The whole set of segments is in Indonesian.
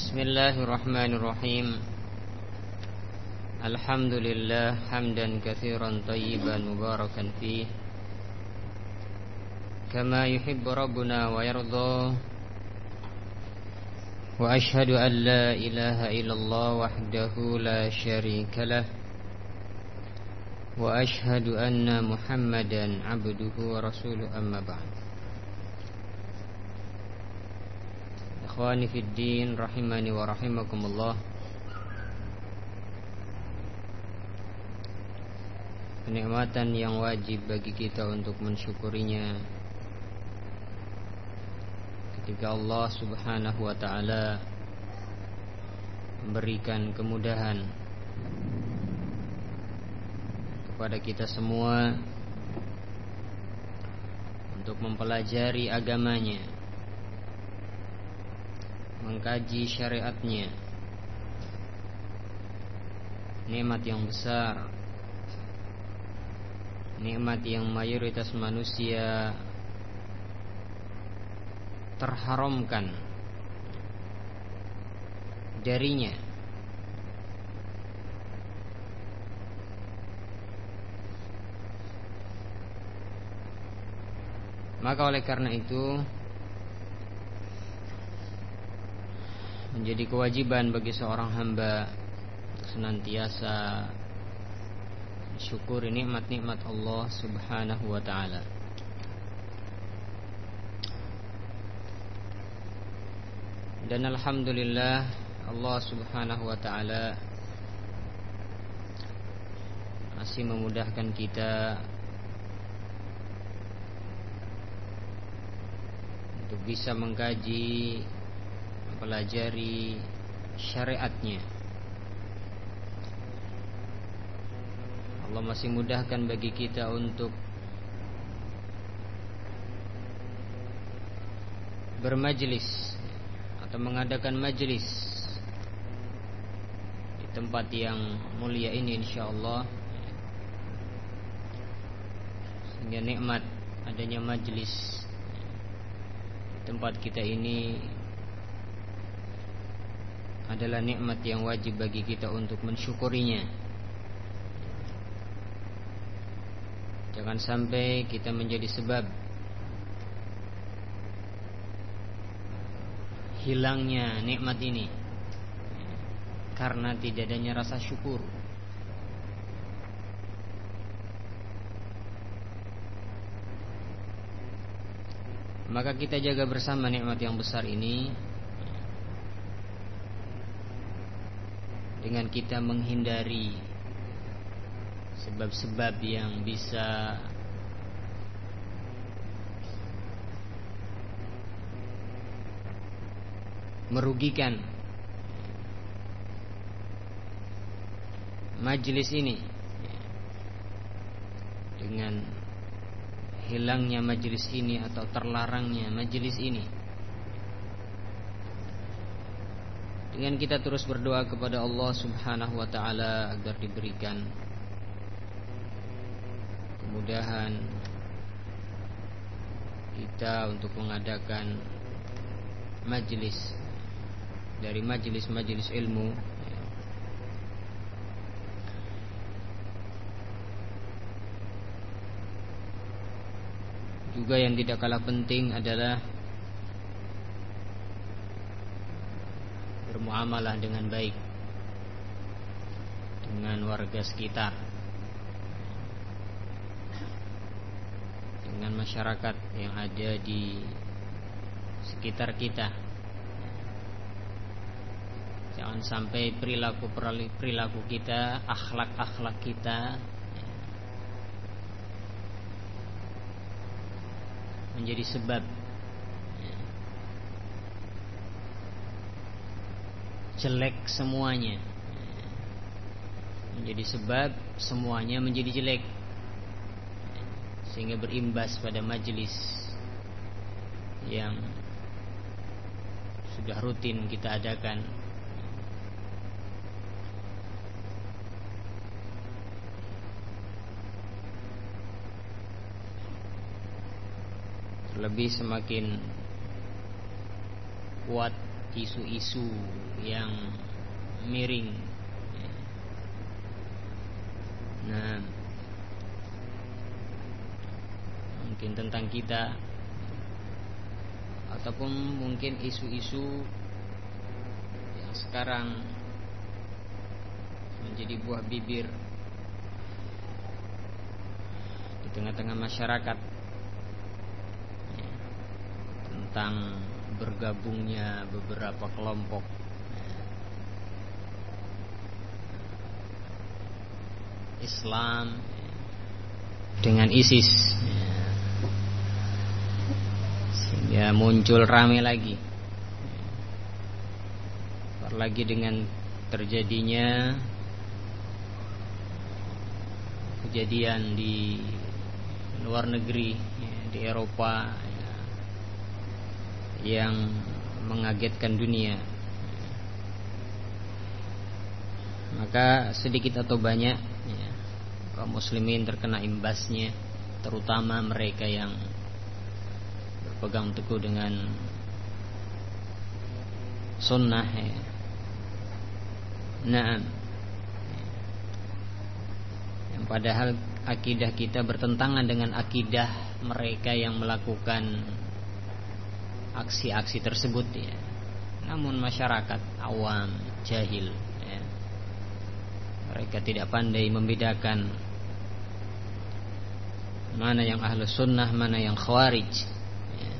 Bismillahirrahmanirrahim. Alhamdulillah Hamdan kathiran tayyiban mubarakan fi Kama yuhibu Rabbuna wa yardha Wa ashadu an ilaha illallah wahdahu la sharika Wa ashadu anna muhammadan abduhu wa Ikhwani fi rahimani wa rahimakumullah. Kenikmatan yang wajib bagi kita untuk mensyukurinya. Ketika Allah subhanahu wa ta'ala Memberikan kemudahan Kepada kita semua Untuk mempelajari agamanya Mengkaji syariatnya. Nikmat yang besar. Nikmat yang mayoritas manusia terharamkan darinya. Maka oleh karena itu menjadi kewajiban bagi seorang hamba senantiasa syukuri nikmat-nikmat Allah Subhanahu wa taala. Dan alhamdulillah Allah Subhanahu wa taala masih memudahkan kita untuk bisa mengkaji, mempelajari syariatnya. Allah masih mudahkan bagi kita untuk bermajlis atau mengadakan majlis di tempat yang mulia ini insyaallah sehingga nikmat adanya majlis di tempat kita ini adalah nikmat yang wajib bagi kita untuk mensyukurinya Jangan sampai kita menjadi sebab hilangnya nikmat ini karena tidak adanya rasa syukur. Maka kita jaga bersama nikmat yang besar ini dengan kita menghindari sebab-sebab yang bisa merugikan majelis ini. Dengan hilangnya majelis ini atau terlarangnya majelis ini dengan kita terus berdoa kepada Allah Subhanahu wa taala agar diberikan kemudahan kita untuk mengadakan majelis dari majelis-majelis ilmu. Juga yang tidak kalah penting adalah bermuamalah dengan baik dengan warga sekitar dengan masyarakat yang ada di sekitar kita. Jangan sampai perilaku perilaku kita, akhlak-akhlak kita menjadi sebab jelek semuanya. Menjadi sebab semuanya menjadi jelek sehingga berimbas pada majelis yang sudah rutin kita adakan terlebih semakin kuat isu-isu yang miring. Nah, mungkin tentang kita ataupun mungkin isu-isu yang sekarang menjadi buah bibir di tengah-tengah masyarakat ya, tentang bergabungnya beberapa kelompok. Islam dengan ISIS. Sehingga muncul rame lagi. Lagi dengan terjadinya kejadian di luar negeri di Eropa yang mengagetkan dunia maka sedikit atau banyak ya, kaum muslimin terkena imbasnya terutama mereka yang berpegang teguh dengan sunnah ya. nah yang padahal akidah kita bertentangan dengan akidah mereka yang melakukan aksi-aksi tersebut ya. Namun masyarakat awam jahil ya. Mereka tidak pandai membedakan Mana yang ahlu sunnah Mana yang khawarij ya.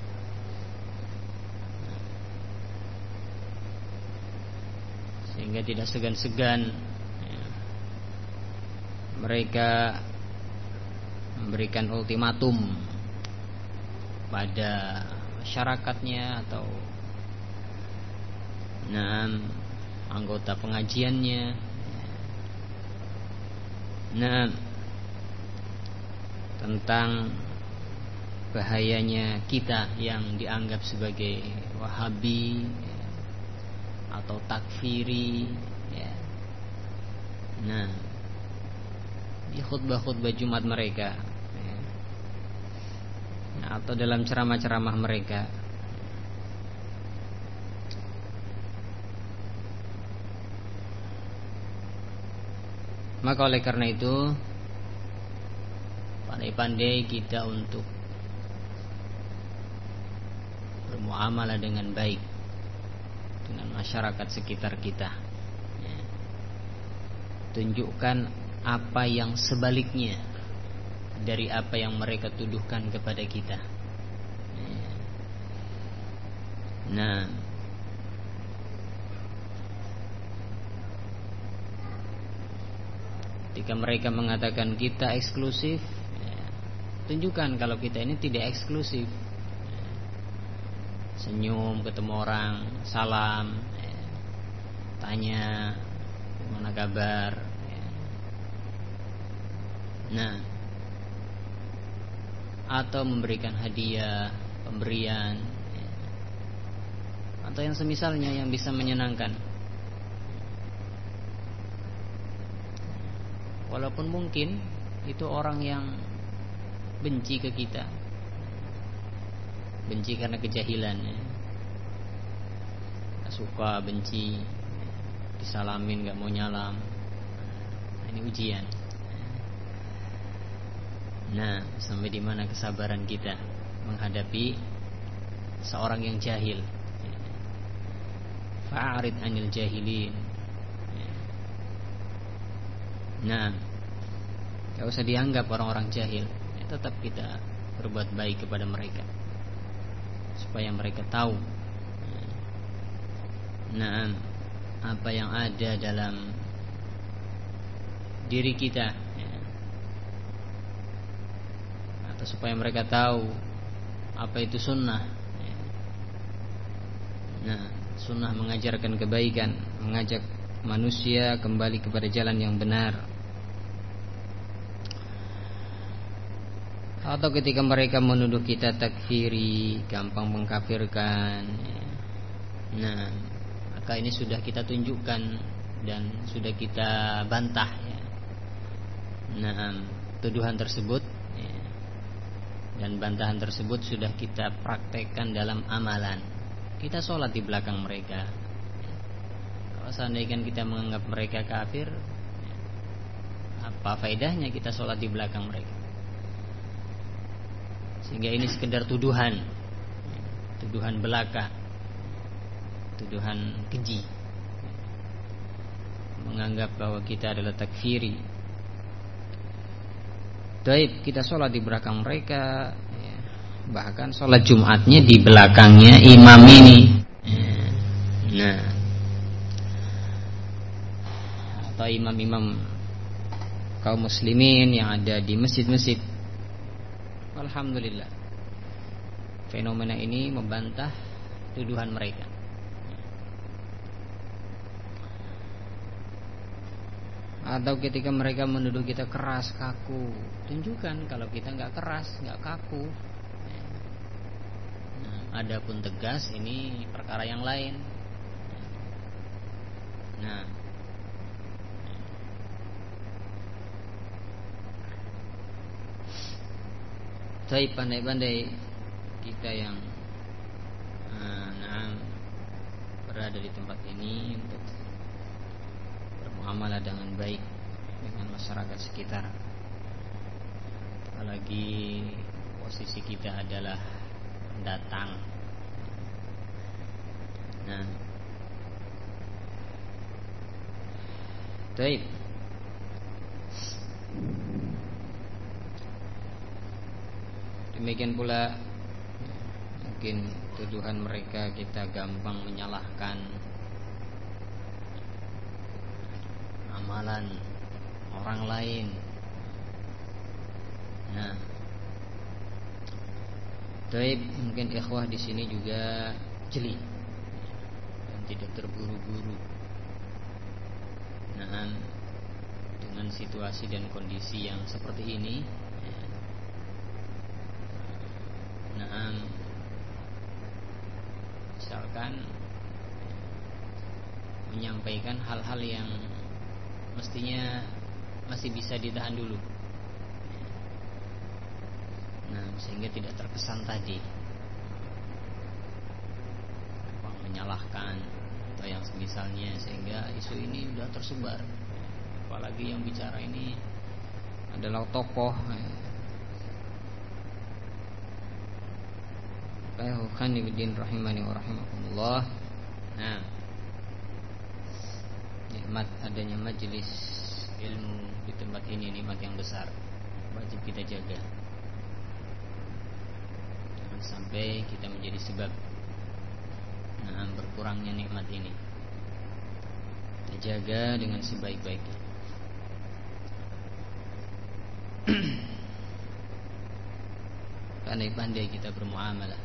Sehingga tidak segan-segan ya. Mereka Memberikan ultimatum Pada masyarakatnya atau nah anggota pengajiannya nah tentang bahayanya kita yang dianggap sebagai wahabi atau takfiri ya. nah di khutbah-khutbah Jumat mereka atau dalam ceramah-ceramah mereka. Maka oleh karena itu Pandai-pandai kita untuk Bermuamalah dengan baik Dengan masyarakat sekitar kita. Ya. Tunjukkan apa yang sebaliknya dari apa yang mereka tuduhkan kepada kita. Nah, ketika mereka mengatakan kita eksklusif, tunjukkan kalau kita ini tidak eksklusif. Senyum ketemu orang, salam, ya, tanya mana kabar. Nah, atau memberikan hadiah, pemberian ya. atau yang semisalnya yang bisa menyenangkan. Walaupun mungkin itu orang yang benci ke kita. Benci karena kejahilan ya. Suka, benci Disalamin gak mau nyalam nah, Ini ujian Nah, sampai di mana kesabaran kita menghadapi seorang yang jahil? Fa'arid anil jahilin. Nah, tidak usah dianggap orang-orang jahil. Ya, tetap kita berbuat baik kepada mereka supaya mereka tahu. Nah, apa yang ada dalam diri kita atau supaya mereka tahu apa itu sunnah. Nah, sunnah mengajarkan kebaikan, mengajak manusia kembali kepada jalan yang benar. Atau ketika mereka menuduh kita takfiri, gampang mengkafirkan. Nah, maka ini sudah kita tunjukkan dan sudah kita bantah ya. Nah, tuduhan tersebut dan bantahan tersebut sudah kita praktekkan dalam amalan kita sholat di belakang mereka. Kalau seandainya kita menganggap mereka kafir, apa faedahnya kita sholat di belakang mereka? Sehingga ini sekedar tuduhan, tuduhan belaka, tuduhan keji, menganggap bahwa kita adalah takfiri. Taib kita sholat di belakang mereka, ya. bahkan sholat Jumatnya di belakangnya imam ini. Ya. Nah, atau imam-imam kaum muslimin yang ada di masjid-masjid. Alhamdulillah. Fenomena ini membantah tuduhan mereka. Atau ketika mereka menuduh kita keras, kaku, tunjukkan kalau kita nggak keras, nggak kaku. Nah, adapun tegas ini perkara yang lain. Nah, Tapi pandai-pandai kita yang uh, nah, berada di tempat ini untuk bermuamalah dengan baik dengan masyarakat sekitar. Apalagi posisi kita adalah datang. Nah, Baik. Demikian pula mungkin tuduhan mereka kita gampang menyalahkan amalan orang lain. Nah, Taib mungkin ikhwah di sini juga jeli dan tidak terburu-buru. Nah, dengan situasi dan kondisi yang seperti ini Nah, misalkan menyampaikan hal-hal yang mestinya masih bisa ditahan dulu. Nah, sehingga tidak terkesan tadi menyalahkan atau yang semisalnya sehingga isu ini sudah tersebar. Apalagi yang bicara ini adalah tokoh Khanibuddin rahimani wa rahimakumullah. Nah, nikmat adanya majelis ilmu di tempat ini nikmat yang besar. Wajib kita jaga. Jangan sampai kita menjadi sebab nah, berkurangnya nikmat ini. Kita jaga dengan sebaik-baiknya. Pandai-pandai kita bermuamalah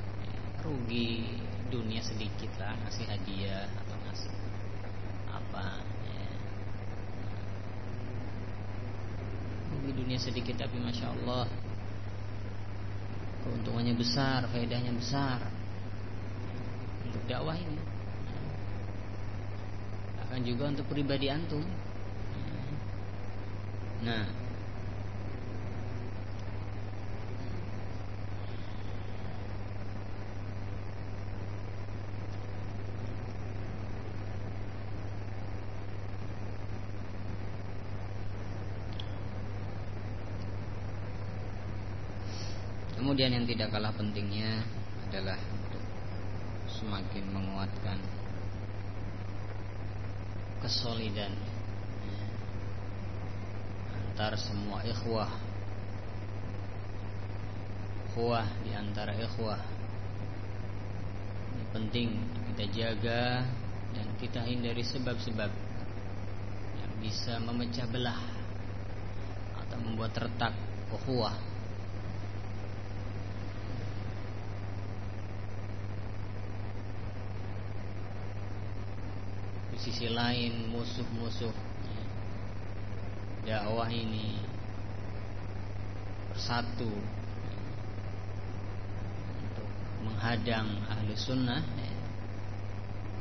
rugi dunia sedikit lah ngasih hadiah atau ngasih apa ya. rugi dunia sedikit tapi masya Allah keuntungannya besar faedahnya besar. Untuk dakwah ini. Akan juga untuk pribadi antum. Nah Kemudian yang tidak kalah pentingnya adalah untuk semakin menguatkan kesolidan antar semua ikhwah. Ikhwah di antara ikhwah. Ini penting kita jaga dan kita hindari sebab-sebab yang bisa memecah belah atau membuat retak ukhuwah sisi lain musuh-musuh dakwah ini bersatu untuk menghadang ahli sunnah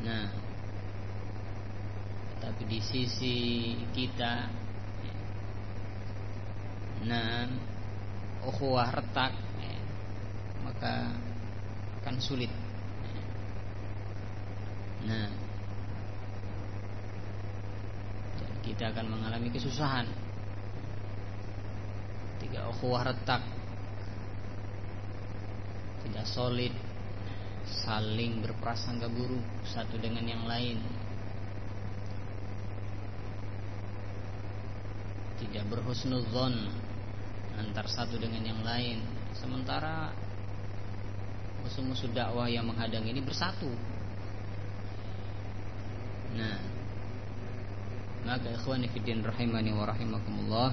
nah tapi di sisi kita nah ukhuwah retak maka akan sulit. Nah, kita akan mengalami kesusahan. Tiga ukhuwah retak, tidak solid, saling berprasangka buruk satu dengan yang lain. Tidak berhusnudzon antar satu dengan yang lain. Sementara musuh-musuh dakwah yang menghadang ini bersatu. Nah, maka ikhwani fiddin rahimani wa rahimakumullah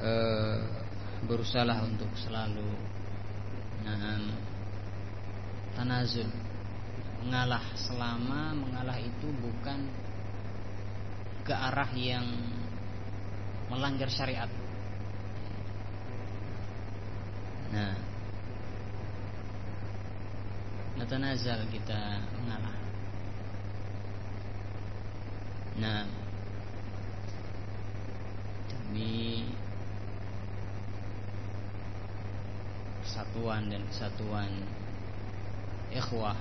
uh, berusaha untuk selalu nah, tanazul mengalah selama mengalah itu bukan ke arah yang melanggar syariat. Nah, natanazal kita mengalah. Nah, demi persatuan dan kesatuan ikhwah,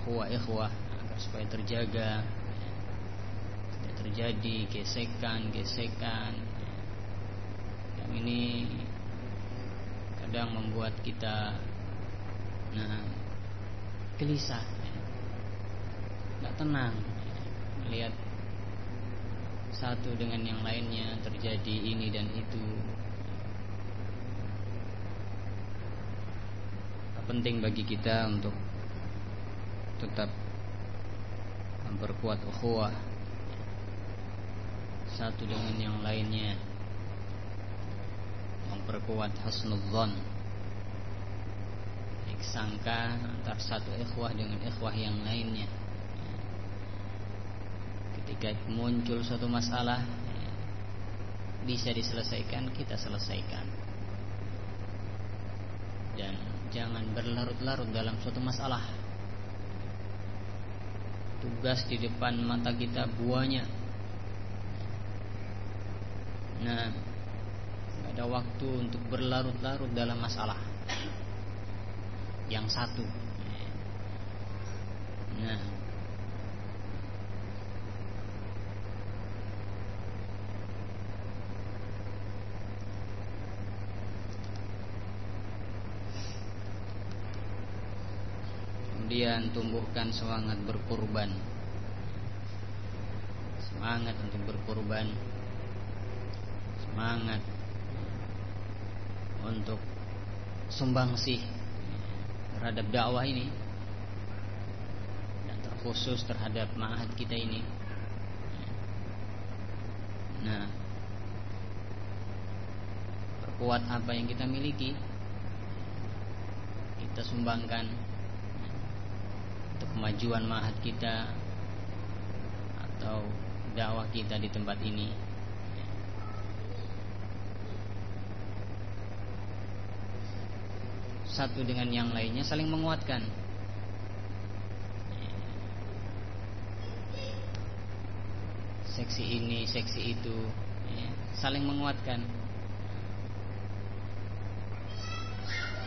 ikhwah ikhwah agar supaya terjaga tidak terjadi gesekan gesekan. Yang ini kadang membuat kita nah gelisah. Nggak tenang. Melihat satu dengan yang lainnya terjadi ini dan itu. Penting bagi kita untuk tetap memperkuat ukhuwah satu dengan yang lainnya. Memperkuat husnudzon sangka antara satu ikhwah dengan ikhwah yang lainnya ketika muncul suatu masalah bisa diselesaikan kita selesaikan. Dan jangan berlarut-larut dalam suatu masalah. Tugas di depan mata kita buahnya nah ada waktu untuk berlarut-larut dalam masalah. Yang satu. Nah, kemudian tumbuhkan semangat berkorban. Semangat untuk berkorban. Semangat untuk sumbangsih terhadap dakwah ini dan terkhusus terhadap ma'had kita ini. Nah perkuat apa yang kita miliki kita sumbangkan kemajuan ma'had kita atau dakwah kita di tempat ini satu dengan yang lainnya saling menguatkan. Seksi ini, seksi itu, ya, saling menguatkan.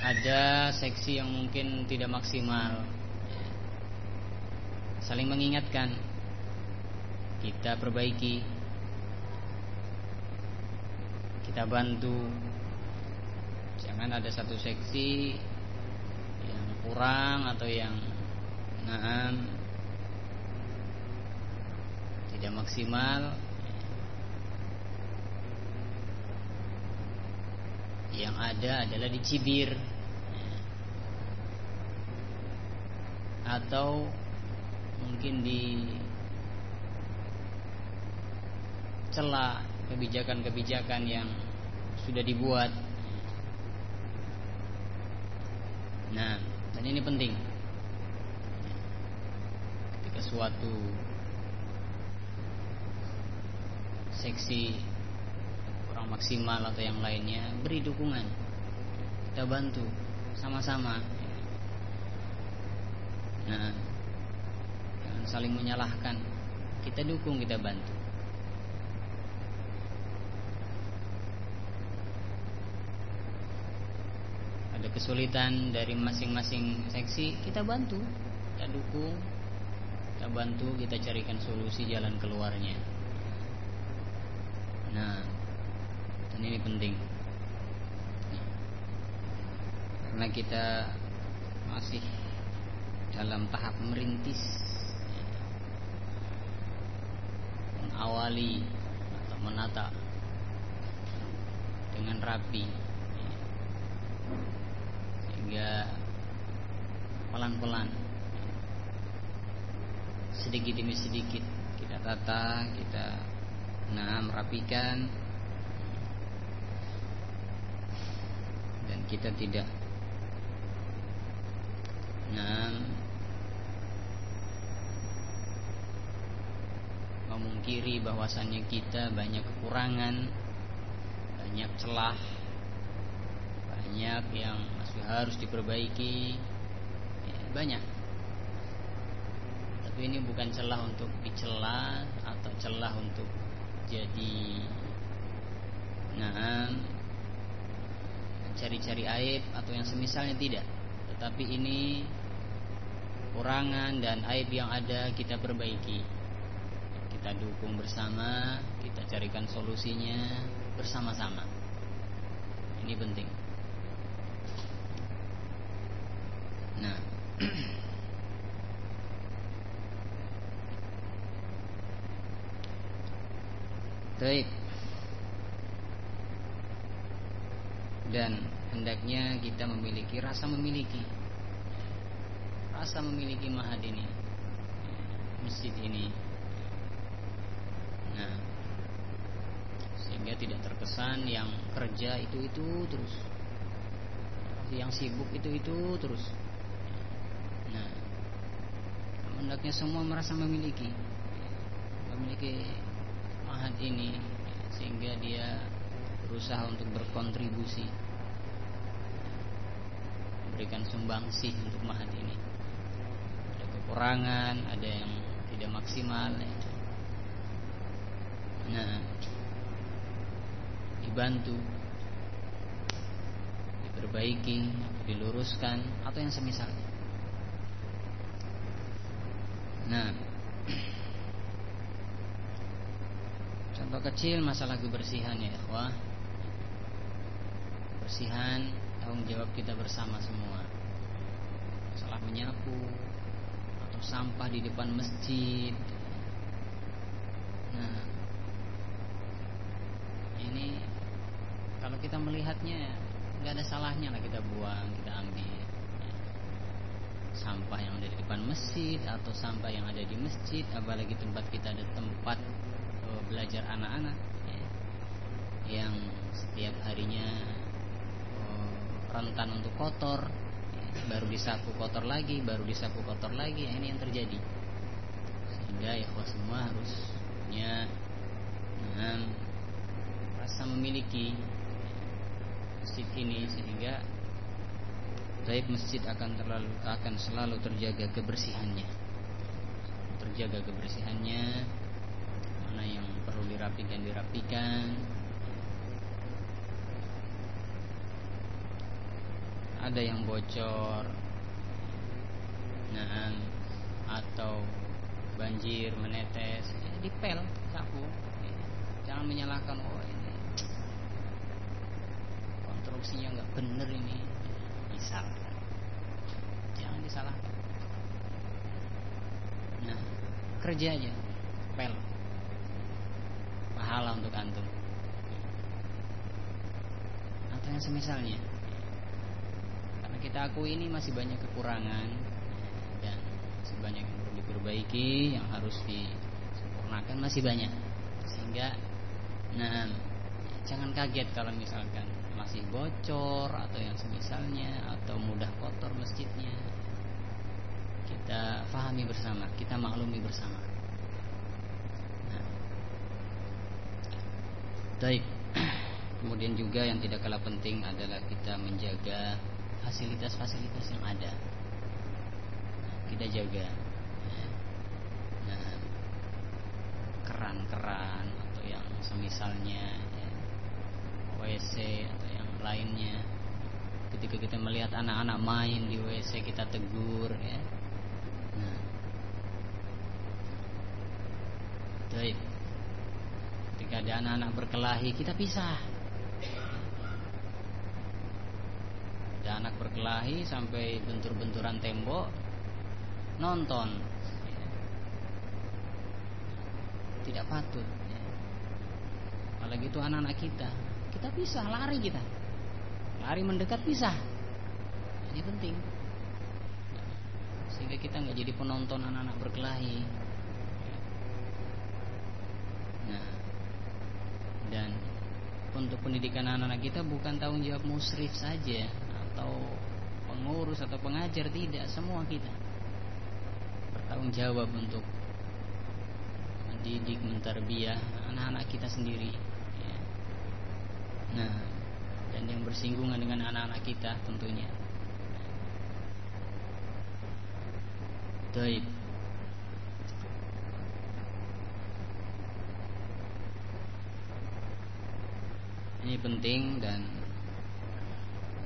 Ada seksi yang mungkin tidak maksimal, saling mengingatkan. Kita perbaiki, kita bantu Jangan ada satu seksi yang kurang atau yang naam tidak maksimal. Yang ada adalah dicibir atau mungkin di celah kebijakan-kebijakan yang sudah dibuat Nah, dan ini penting. Ketika suatu seksi kurang maksimal atau yang lainnya, beri dukungan. Kita bantu sama-sama. Nah, saling menyalahkan. Kita dukung, kita bantu. ada kesulitan dari masing-masing seksi kita bantu kita dukung kita bantu kita carikan solusi jalan keluarnya nah dan ini penting karena kita masih dalam tahap merintis mengawali atau menata dengan rapi. Sehingga pelan-pelan sedikit demi sedikit kita tata kita nah merapikan dan kita tidak nah memungkiri bahwasannya kita banyak kekurangan banyak celah banyak yang masih harus diperbaiki ya, banyak. Tapi ini bukan celah untuk dicela atau celah untuk jadi nah cari-cari aib atau yang semisalnya tidak. Tetapi ini kekurangan dan aib yang ada kita perbaiki kita dukung bersama kita carikan solusinya bersama-sama. Ini penting. Nah. Baik. Dan hendaknya kita memiliki rasa memiliki. Rasa memiliki mahad ini. Masjid ini Nah Sehingga tidak terkesan yang kerja itu-itu terus. Yang sibuk itu-itu terus. Nah Hendaknya semua merasa memiliki Memiliki mahat ini sehingga dia berusaha untuk berkontribusi memberikan sumbangsih untuk mahat ini. Ada kekurangan ada yang tidak maksimal ya. Nah dibantu diperbaiki diluruskan atau yang semisalnya nah Contoh kecil masalah kebersihan ya ikhwah. Bersihan tanggung jawab kita bersama semua. Masalah menyapu Atau sampah di depan masjid. Nah Ini Kalau kita melihatnya nggak ada salahnya lah kita buang Kita ambil. Sampah yang ada di depan masjid Atau sampah yang ada di masjid Apalagi tempat kita ada tempat belajar anak-anak ya, yang setiap harinya oh, rentan untuk kotor ya, baru disapu kotor lagi baru disapu kotor lagi ya, ini yang terjadi. Sehingga ya semua harus punya dengan rasa memiliki masjid ini sehingga baik masjid akan terlalu akan selalu terjaga kebersihannya. Terjaga kebersihannya mana yang perlu dirapikan dirapikan. Ada yang bocor nah atau banjir menetes ya, dipel sapu. Jangan menyalahkan oh konstruksinya nggak bener ini misal jangan disalahkan. Nah kerja aja pel. Pahala untuk antum. Atau yang semisalnya karena kita akui ini masih banyak kekurangan dan masih banyak yang perlu diperbaiki yang harus disempurnakan masih banyak. Sehingga nah jangan kaget kalau misalkan masih bocor atau yang semisalnya atau mudah kotor masjidnya kita fahami bersama kita maklumi bersama Baik. Kemudian juga yang tidak kalah penting adalah kita menjaga fasilitas-fasilitas yang ada. Kita jaga. Nah, keran-keran atau yang semisalnya ya, WC atau yang lainnya. Ketika kita melihat anak-anak main di WC kita tegur ya. Nah. Baik. ketika ada anak-anak berkelahi kita pisah. Ada anak berkelahi sampai bentur-benturan tembok nonton. Tidak patut ya. apalagi itu anak-anak kita. Kita pisah, lari kita. Lari mendekat pisah. Ini penting. Sehingga kita nggak jadi penonton anak-anak berkelahi. Nah, dan untuk pendidikan anak-anak kita bukan tanggung jawab musrif saja atau pengurus atau pengajar tidak, semua kita bertanggung jawab untuk mendidik, menterbiah anak-anak kita sendiri. Nah, dan yang bersinggungan dengan anak-anak kita tentunya. Taib. Ini penting dan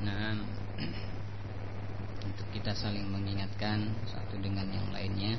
nah untuk kita saling mengingatkan satu dengan yang lainnya.